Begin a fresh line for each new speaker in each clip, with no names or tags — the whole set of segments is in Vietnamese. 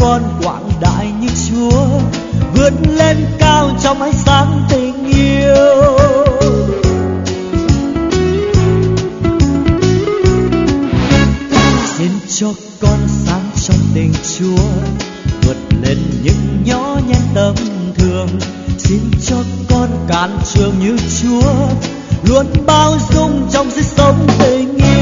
con quảng đại như chúa vươn lên cao trong ánh sáng tình yêu. Xin cho con sáng trong tình chúa, vượt lên những nhỏ nhen tâm thường. Xin cho con cản trường như chúa, luôn bao dung trong sự sống tình yêu.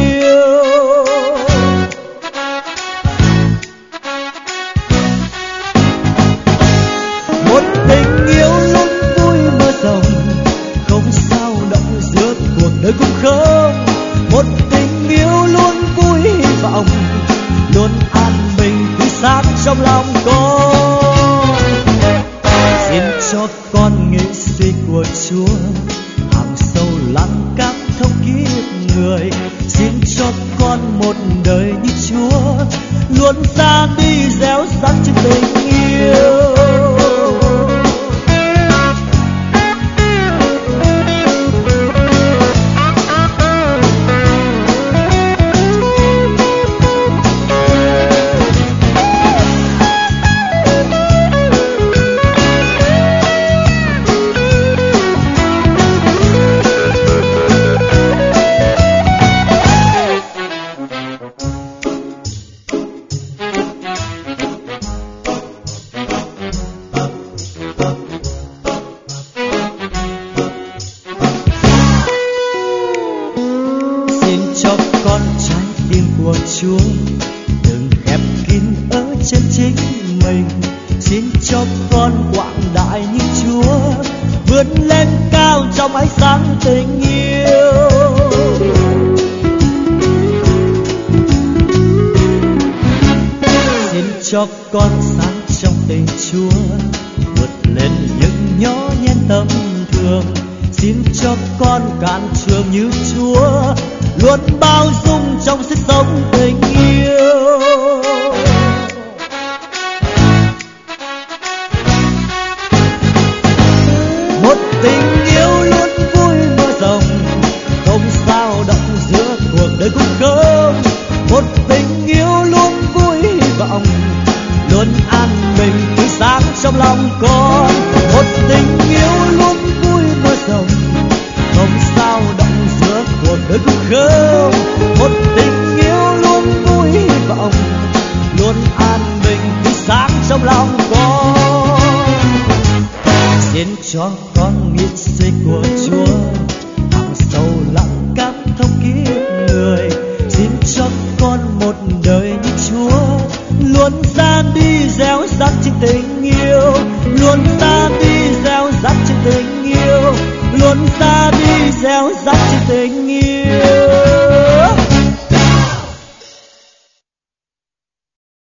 Cho con nghệ sĩ của chúa. Hàng sâu lắng các thông kiếp người, xin cho con một đời như chúa. Luôn ra đi, gieo rắc trên tình yêu. Chúa đừng khép kín ở trên chính mình. Xin cho con quảng đại như Chúa. Vươn lên cao trong ánh sáng tình yêu. Xin cho con sáng trong tình Chúa. Vượt lên những nhỏ nhen tâm thương. Xin cho con cạn trường như Chúa. Luôn bao dung trong sức sống luôn an bình tươi sáng trong lòng con. Một tình yêu luôn vui mưa rồng, không sao động giữa cuộc đời cũng không một tình yêu luôn vui hy vọng, luôn an bình tươi sáng trong lòng con. Xin cho con nghĩ suy của Chúa hằng sâu lặng cảm thông kiếp người. Xin cho con một đời như Chúa, luôn ra gieo rắc trên tình yêu. Luôn ta đi gieo rắc trên tình yêu. Luôn ta đi gieo rắc trên tình yêu.